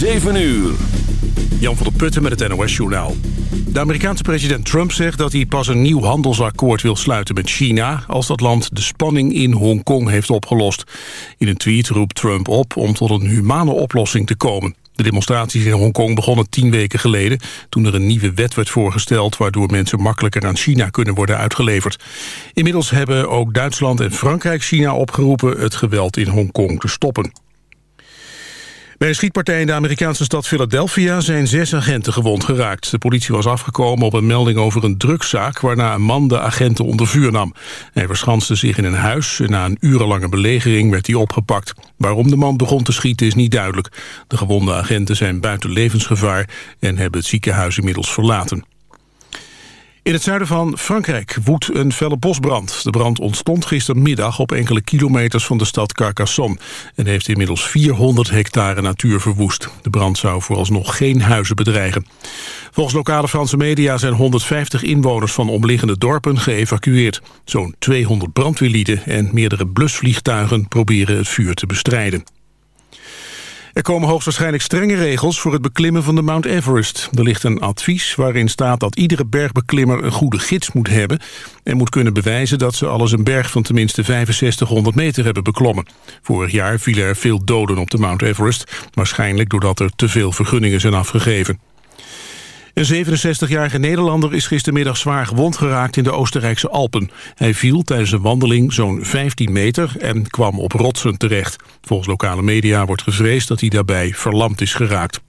7 uur. Jan van der Putten met het NOS-journaal. De Amerikaanse president Trump zegt dat hij pas een nieuw handelsakkoord wil sluiten met China... als dat land de spanning in Hongkong heeft opgelost. In een tweet roept Trump op om tot een humane oplossing te komen. De demonstraties in Hongkong begonnen tien weken geleden... toen er een nieuwe wet werd voorgesteld... waardoor mensen makkelijker aan China kunnen worden uitgeleverd. Inmiddels hebben ook Duitsland en Frankrijk China opgeroepen... het geweld in Hongkong te stoppen. Bij een schietpartij in de Amerikaanse stad Philadelphia zijn zes agenten gewond geraakt. De politie was afgekomen op een melding over een drugszaak... waarna een man de agenten onder vuur nam. Hij verschanste zich in een huis en na een urenlange belegering werd hij opgepakt. Waarom de man begon te schieten is niet duidelijk. De gewonde agenten zijn buiten levensgevaar en hebben het ziekenhuis inmiddels verlaten. In het zuiden van Frankrijk woedt een felle bosbrand. De brand ontstond gistermiddag op enkele kilometers van de stad Carcassonne... en heeft inmiddels 400 hectare natuur verwoest. De brand zou vooralsnog geen huizen bedreigen. Volgens lokale Franse media zijn 150 inwoners van omliggende dorpen geëvacueerd. Zo'n 200 brandweerlieden en meerdere blusvliegtuigen proberen het vuur te bestrijden. Er komen hoogstwaarschijnlijk strenge regels voor het beklimmen van de Mount Everest. Er ligt een advies waarin staat dat iedere bergbeklimmer een goede gids moet hebben... en moet kunnen bewijzen dat ze alles een berg van tenminste 6500 meter hebben beklommen. Vorig jaar vielen er veel doden op de Mount Everest... waarschijnlijk doordat er te veel vergunningen zijn afgegeven. Een 67-jarige Nederlander is gistermiddag zwaar gewond geraakt in de Oostenrijkse Alpen. Hij viel tijdens een wandeling zo'n 15 meter en kwam op rotsen terecht. Volgens lokale media wordt gevreesd dat hij daarbij verlamd is geraakt.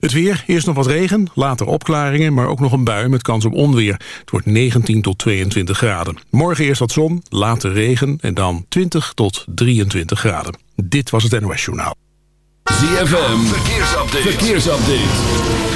Het weer, eerst nog wat regen, later opklaringen, maar ook nog een bui met kans op onweer. Het wordt 19 tot 22 graden. Morgen eerst wat zon, later regen en dan 20 tot 23 graden. Dit was het NOS Journaal. ZFM, verkeersupdate. verkeersupdate.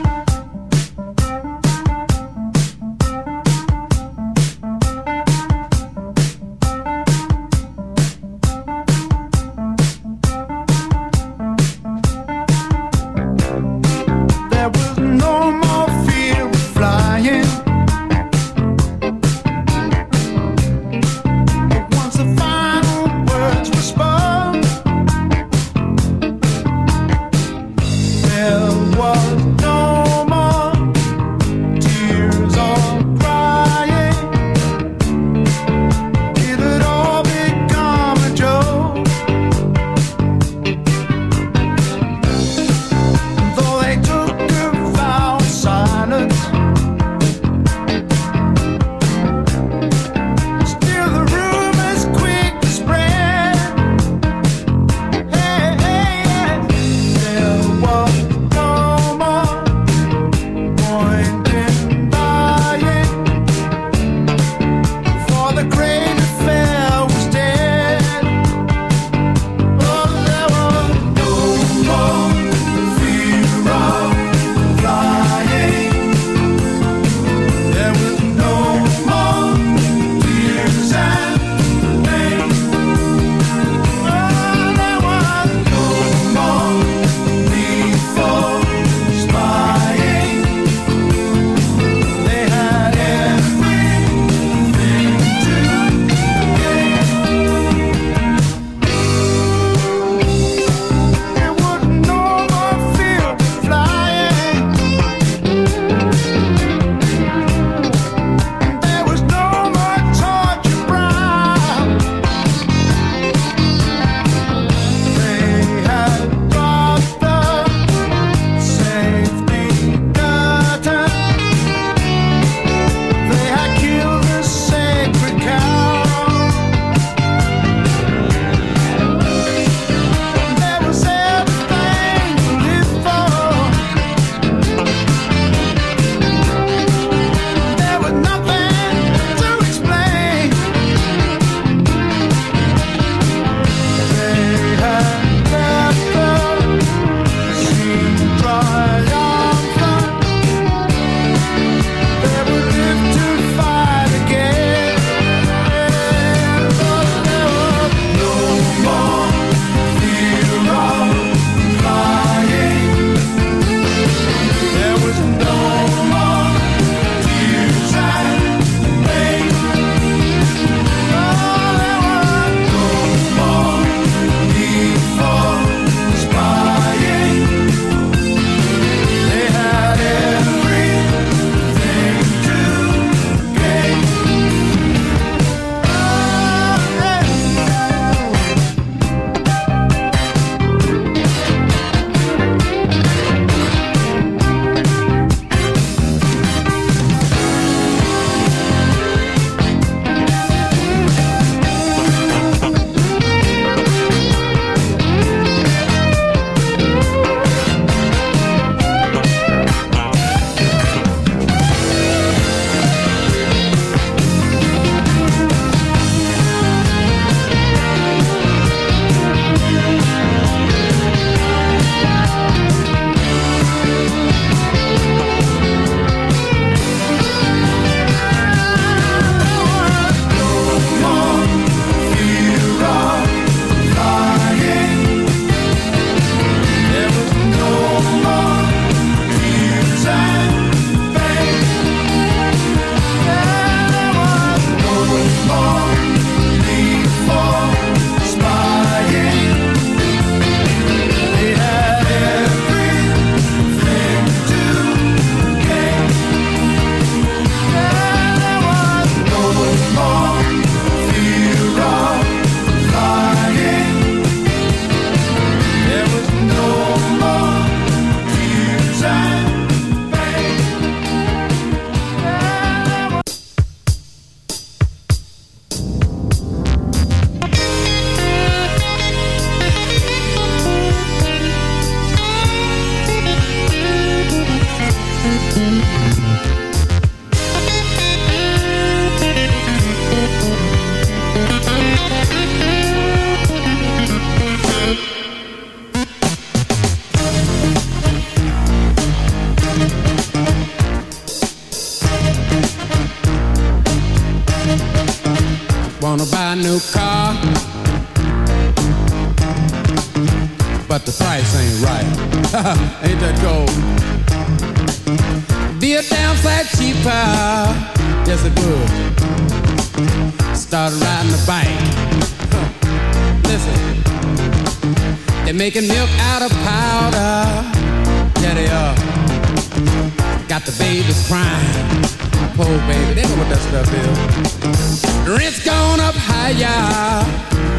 Know what stuff. Rent's gone up higher.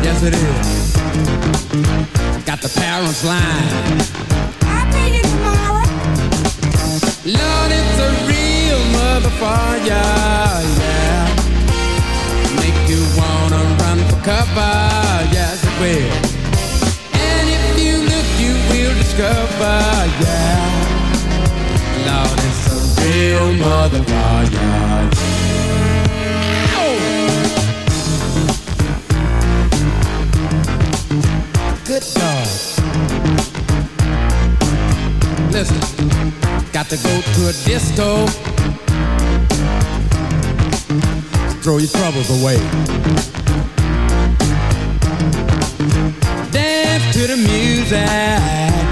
Yes, it is. Got the parents lying. I'll pay you tomorrow. Lord, it's a real motherfucker, yeah. Make you wanna run for cover, yes it will. And if you look, you will discover, yeah. Lord, real motherfucker. Good dog. Listen, got to go to a disco. Throw your troubles away. Dance to the music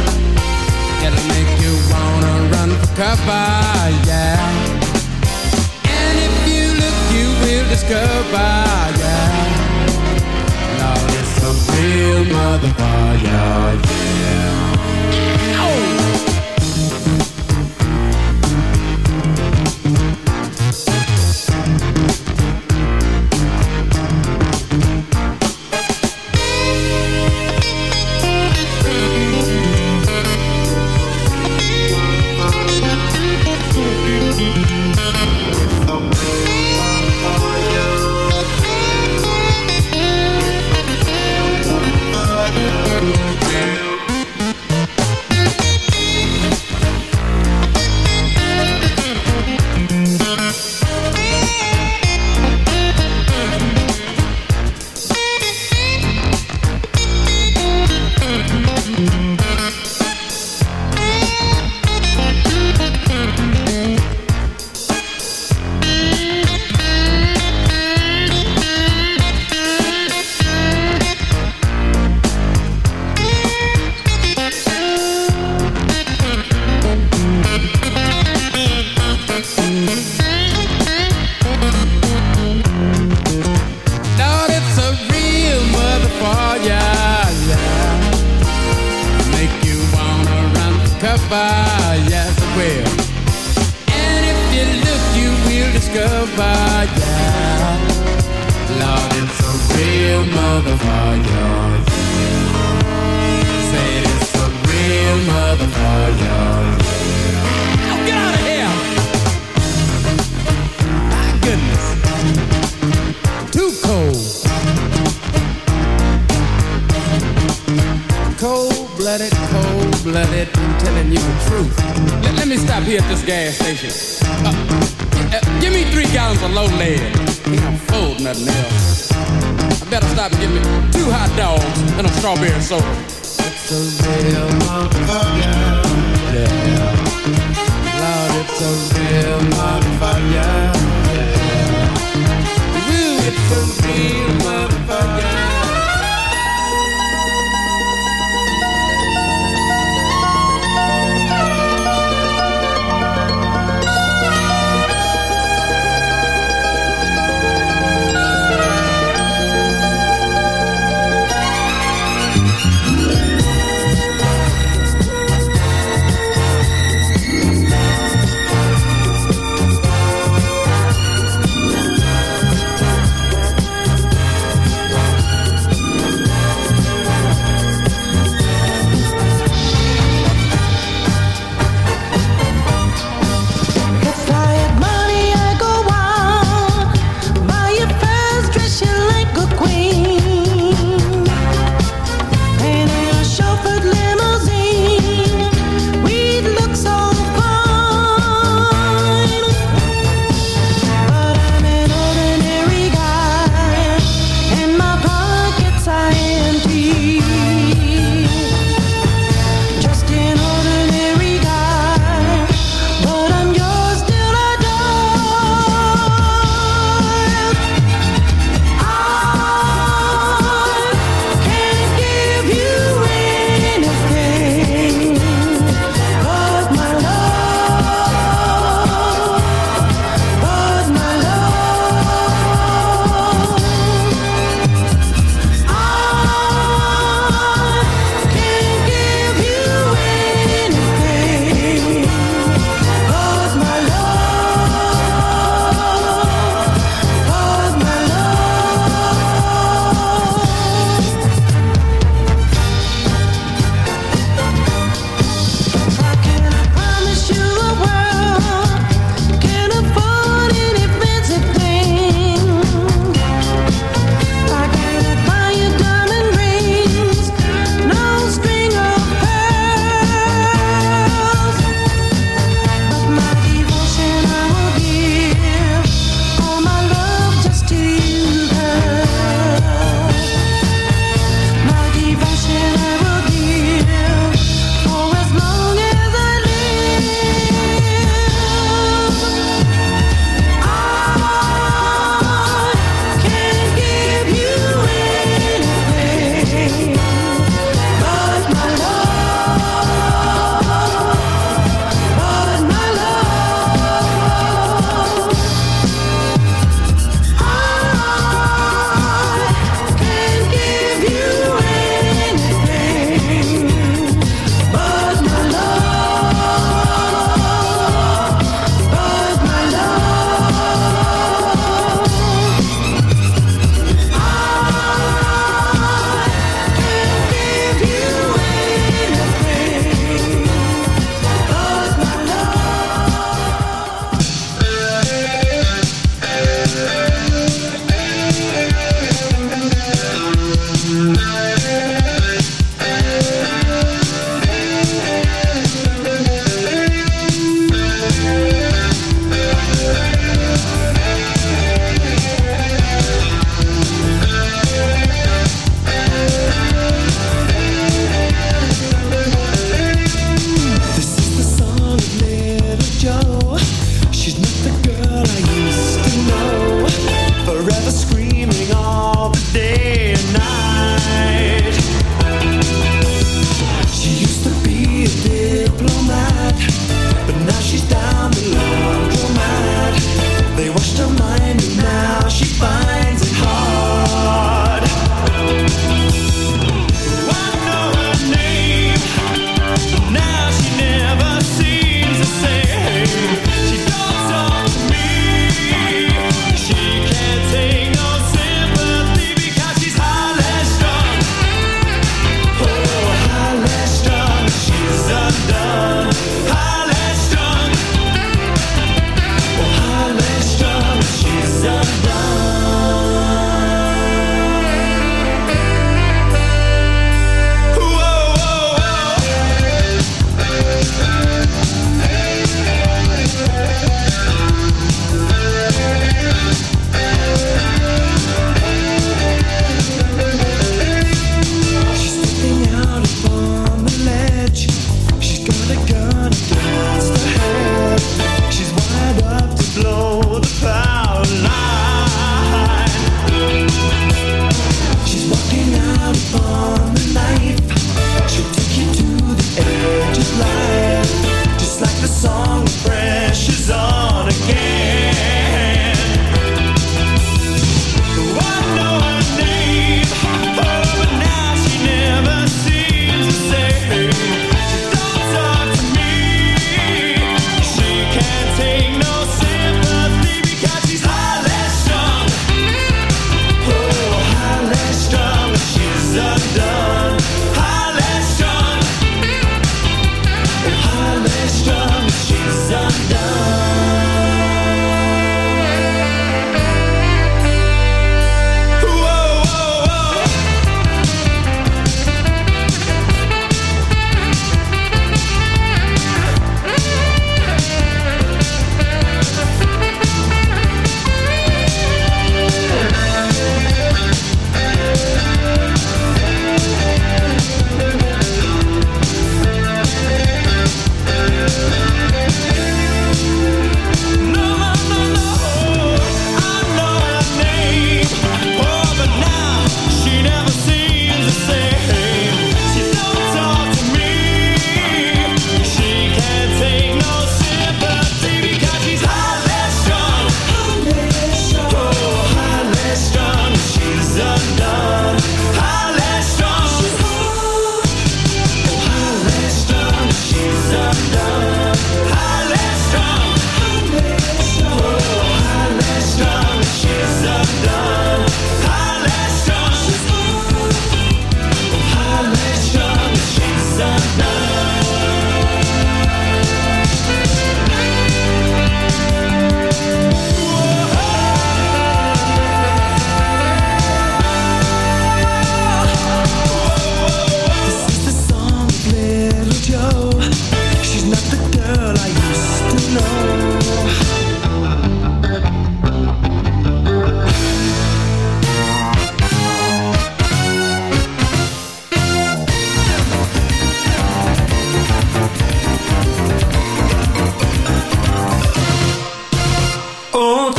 It'll make you wanna run for cover, yeah. And if you look, you will discover, yeah. Lord, it's a real motherfucker, yeah.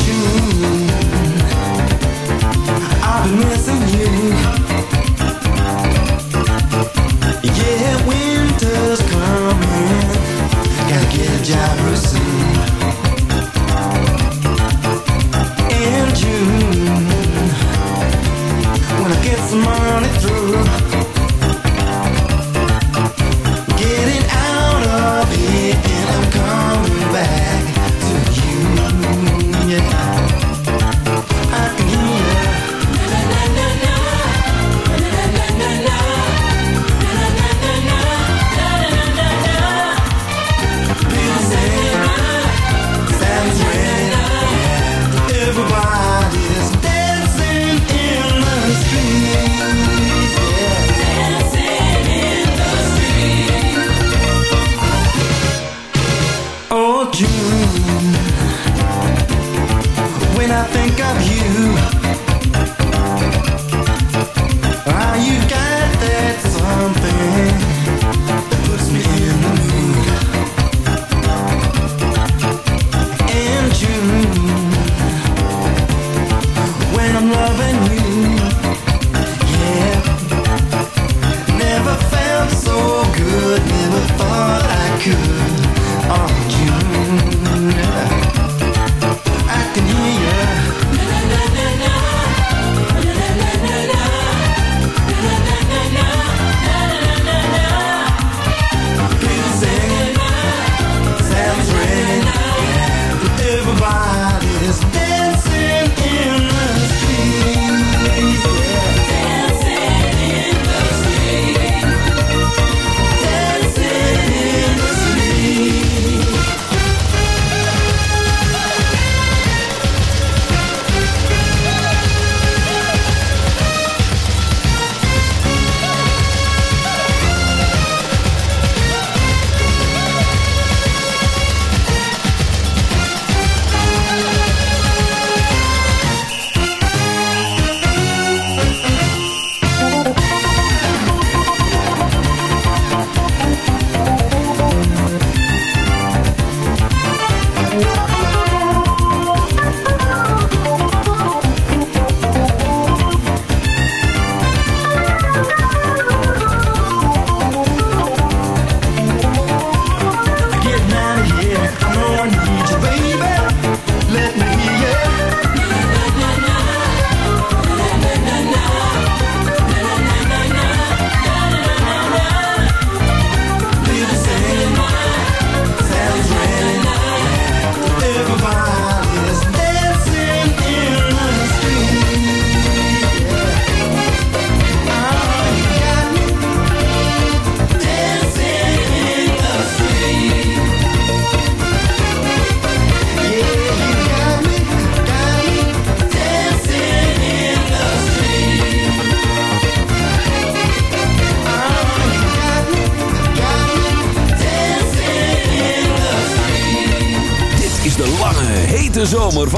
you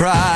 cry.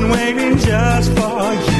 been waiting just for you.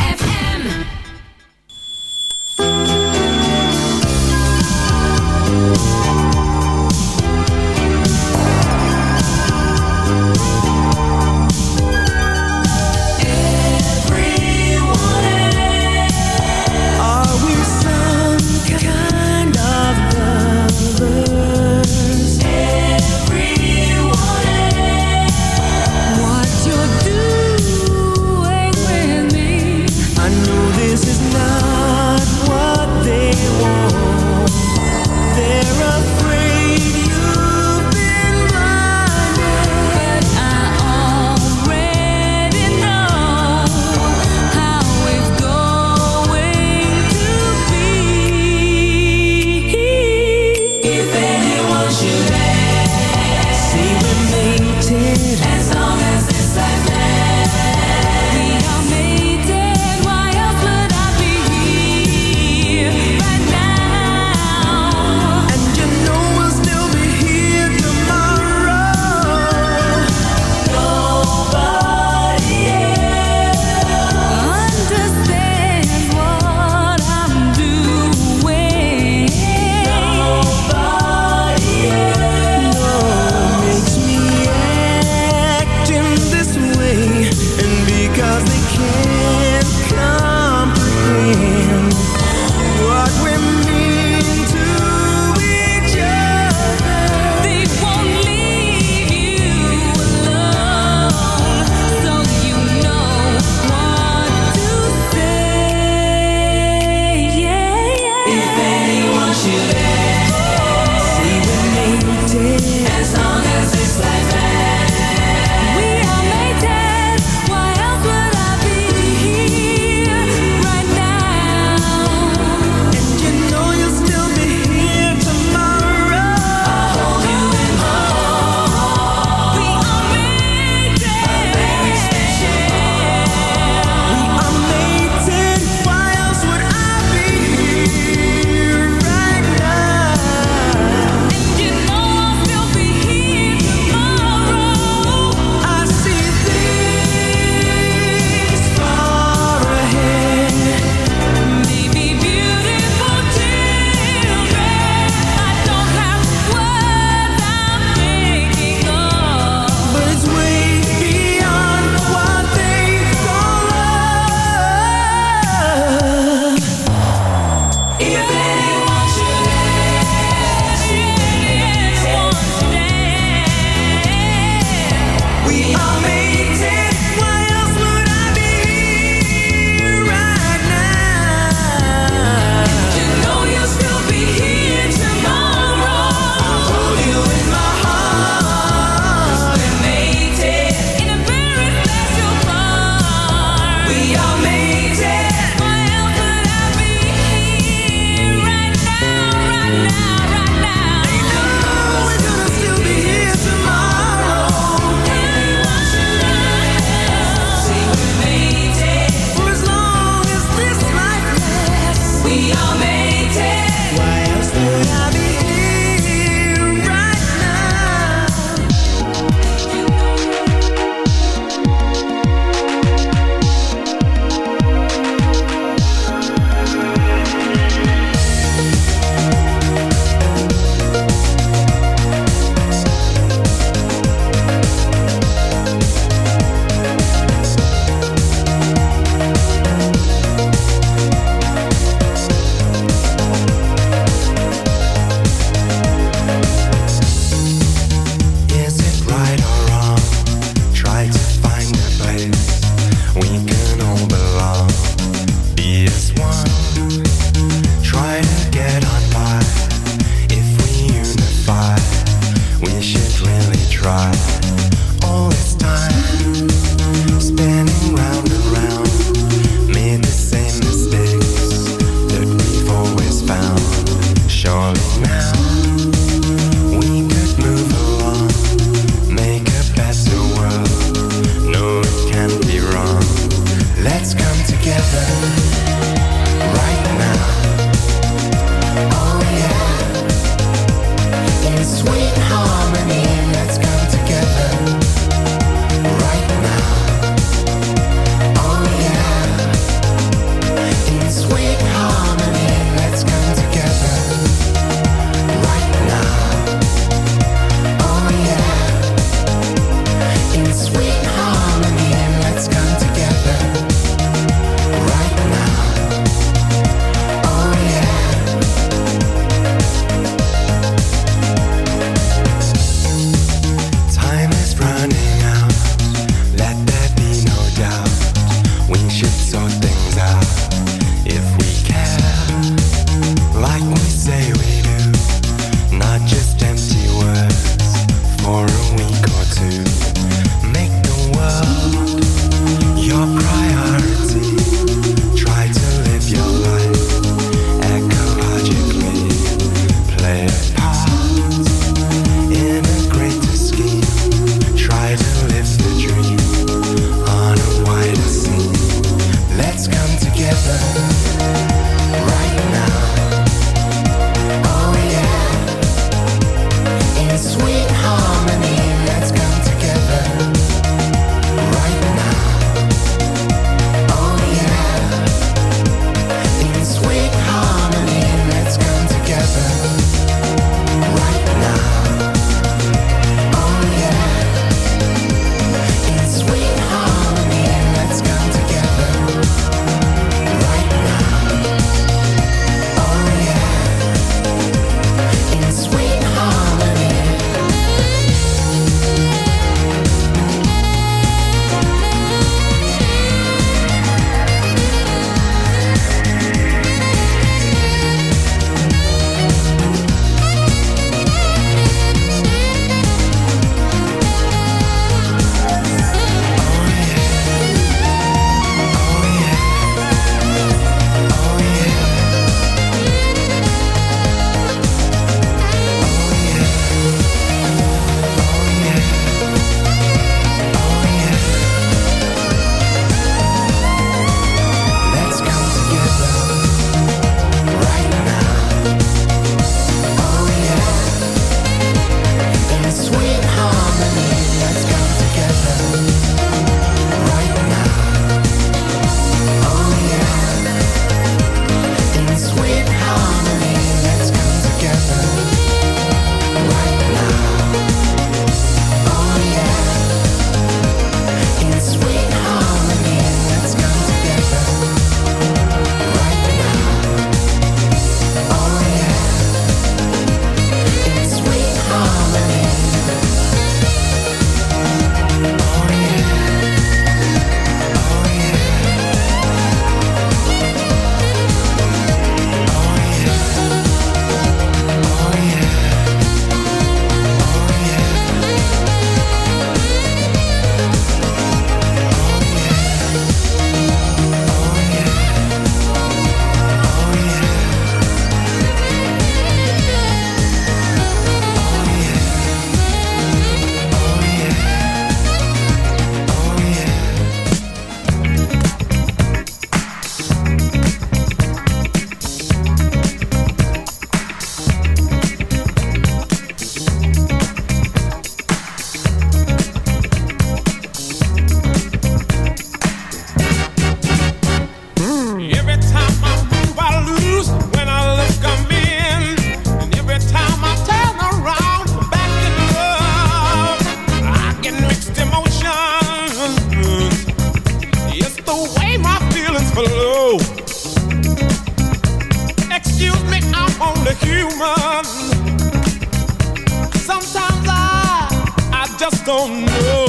just don't know.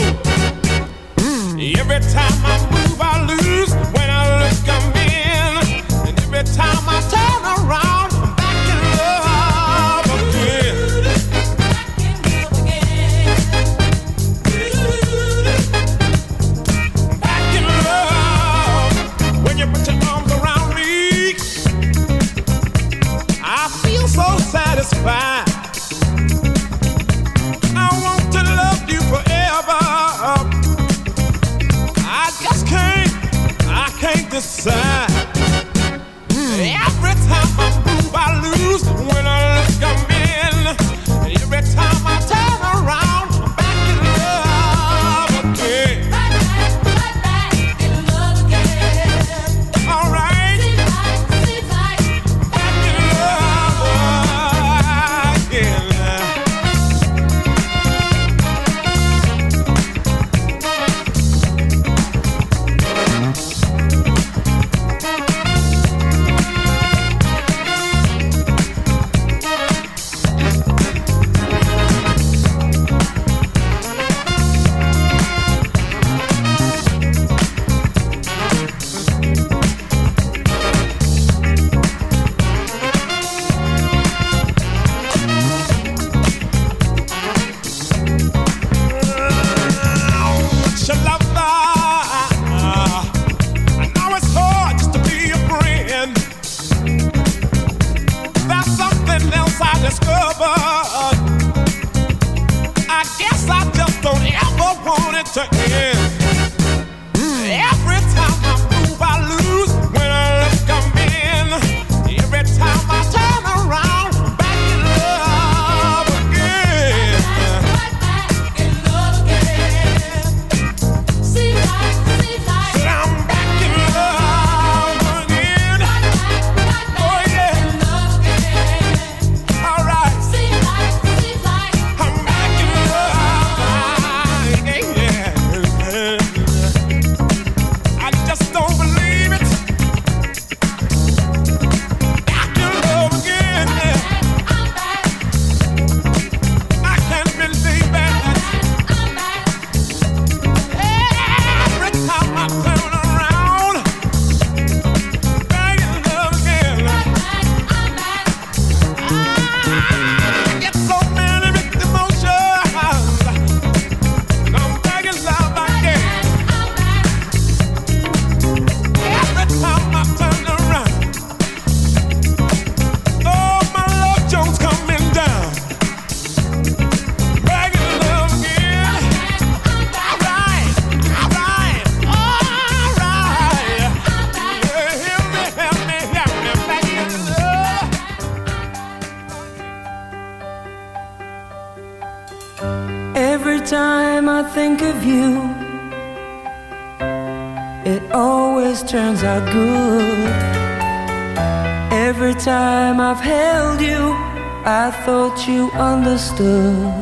Mm. Every time I move, I lose. that you understood.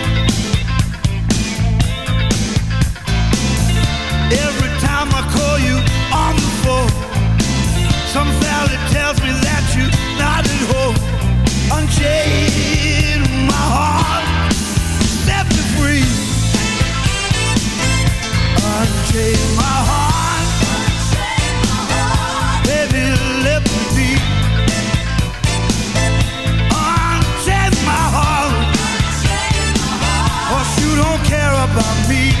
Some valley tells me that you're not at home. Unchain my heart, set me free. Unchain my heart, baby, let me be. Unchain my you don't care about me.